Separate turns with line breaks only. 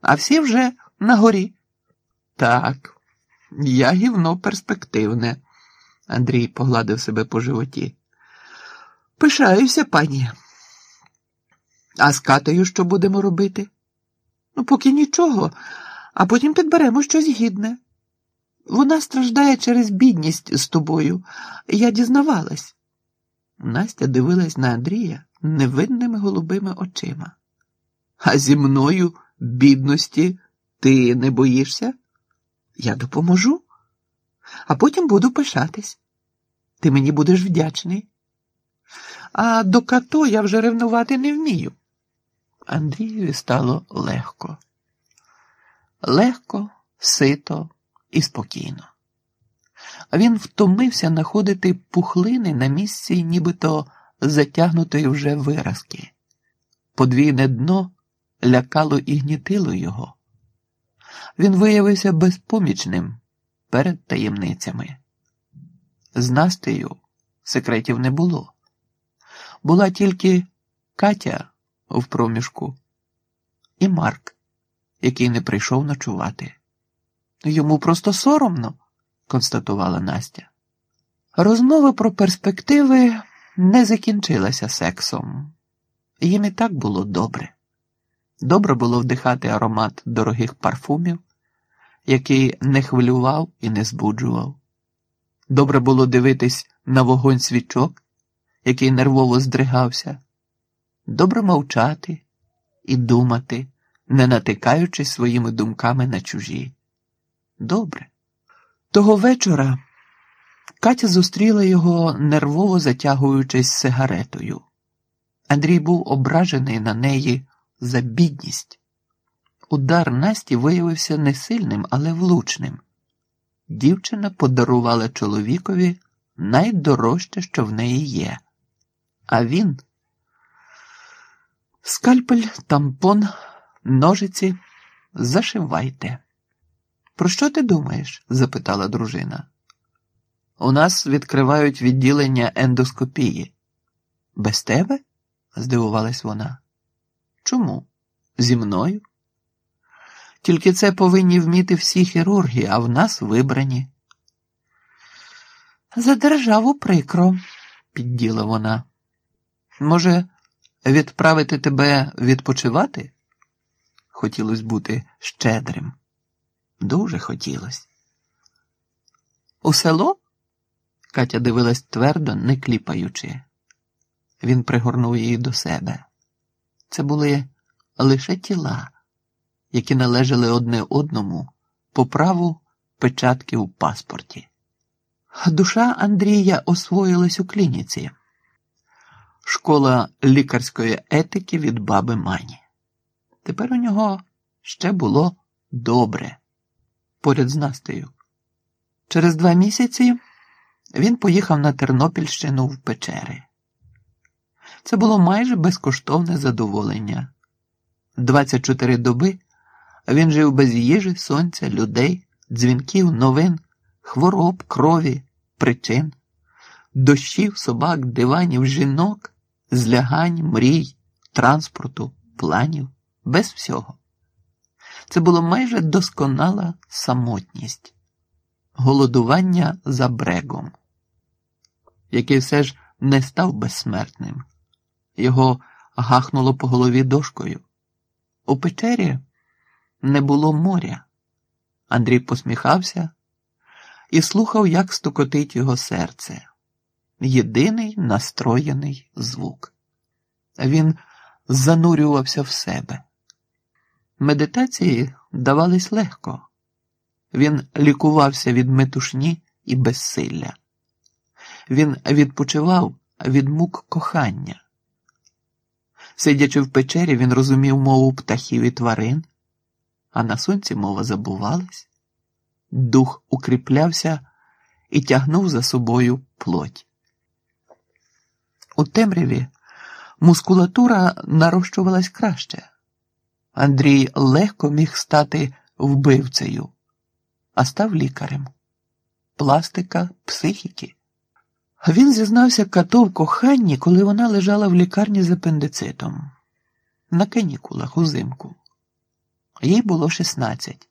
а всі вже на горі. Так, я гівно перспективне, Андрій погладив себе по животі. Пишаюся, пані. А з катою що будемо робити? Ну, поки нічого, а потім підберемо щось гідне. Вона страждає через бідність з тобою. Я дізнавалась. Настя дивилась на Андрія невинними голубими очима. А зі мною бідності ти не боїшся? Я допоможу, а потім буду пишатись. Ти мені будеш вдячний. А до като я вже ревнувати не вмію. Андрієві стало легко. Легко, сито і спокійно. Він втомився находити пухлини на місці, нібито затягнутої вже виразки. Подвійне дно лякало і гнітило його. Він виявився безпомічним перед таємницями. З Настею секретів не було. Була тільки Катя в проміжку і Марк, який не прийшов ночувати. Йому просто соромно, констатувала Настя. Розмова про перспективи не закінчилася сексом. Їм і так було добре. Добре було вдихати аромат дорогих парфумів, який не хвилював і не збуджував. Добре було дивитись на вогонь свічок, який нервово здригався. Добре мовчати і думати, не натикаючись своїми думками на чужі. Добре. Того вечора Катя зустріла його, нервово затягуючись сигаретою. Андрій був ображений на неї за бідність. Удар Насті виявився не сильним, але влучним. Дівчина подарувала чоловікові найдорожче, що в неї є. А він скальпель, тампон, ножиці зашивайте. Про що ти думаєш? запитала дружина. У нас відкривають відділення ендоскопії. Без тебе? здивувалась вона. Чому? Зі мною? Тільки це повинні вміти всі хірурги, а в нас вибрані. За державу прикро, підділа вона. Може, відправити тебе відпочивати? Хотілося бути щедрим. Дуже хотілося. У село? Катя дивилась твердо, не кліпаючи. Він пригорнув її до себе. Це були лише тіла, які належали одне одному по праву печатки у паспорті. Душа Андрія освоїлась у клініці, школа лікарської етики від баби Мані. Тепер у нього ще було добре поряд з Настею. Через два місяці він поїхав на Тернопільщину в печери. Це було майже безкоштовне задоволення. 24 доби він жив без їжі, сонця, людей, дзвінків, новин, хвороб, крові, причин, дощів, собак, диванів, жінок, злягань, мрій, транспорту, планів, без всього. Це було майже досконала самотність, голодування за брегом, який все ж не став безсмертним. Його гахнуло по голові дошкою. У печері не було моря. Андрій посміхався і слухав, як стукотить його серце. Єдиний настроєний звук. Він занурювався в себе. Медитації давались легко. Він лікувався від метушні і безсилля. Він відпочивав від мук кохання. Сидячи в печері, він розумів мову птахів і тварин, а на сонці мова забувалась, дух укріплявся і тягнув за собою плоть. У темряві мускулатура нарощувалась краще. Андрій легко міг стати вбивцею, а став лікарем, пластика, психіки. Він зізнався като в коханні, коли вона лежала в лікарні з апендицитом на канікулах узимку. Їй було 16.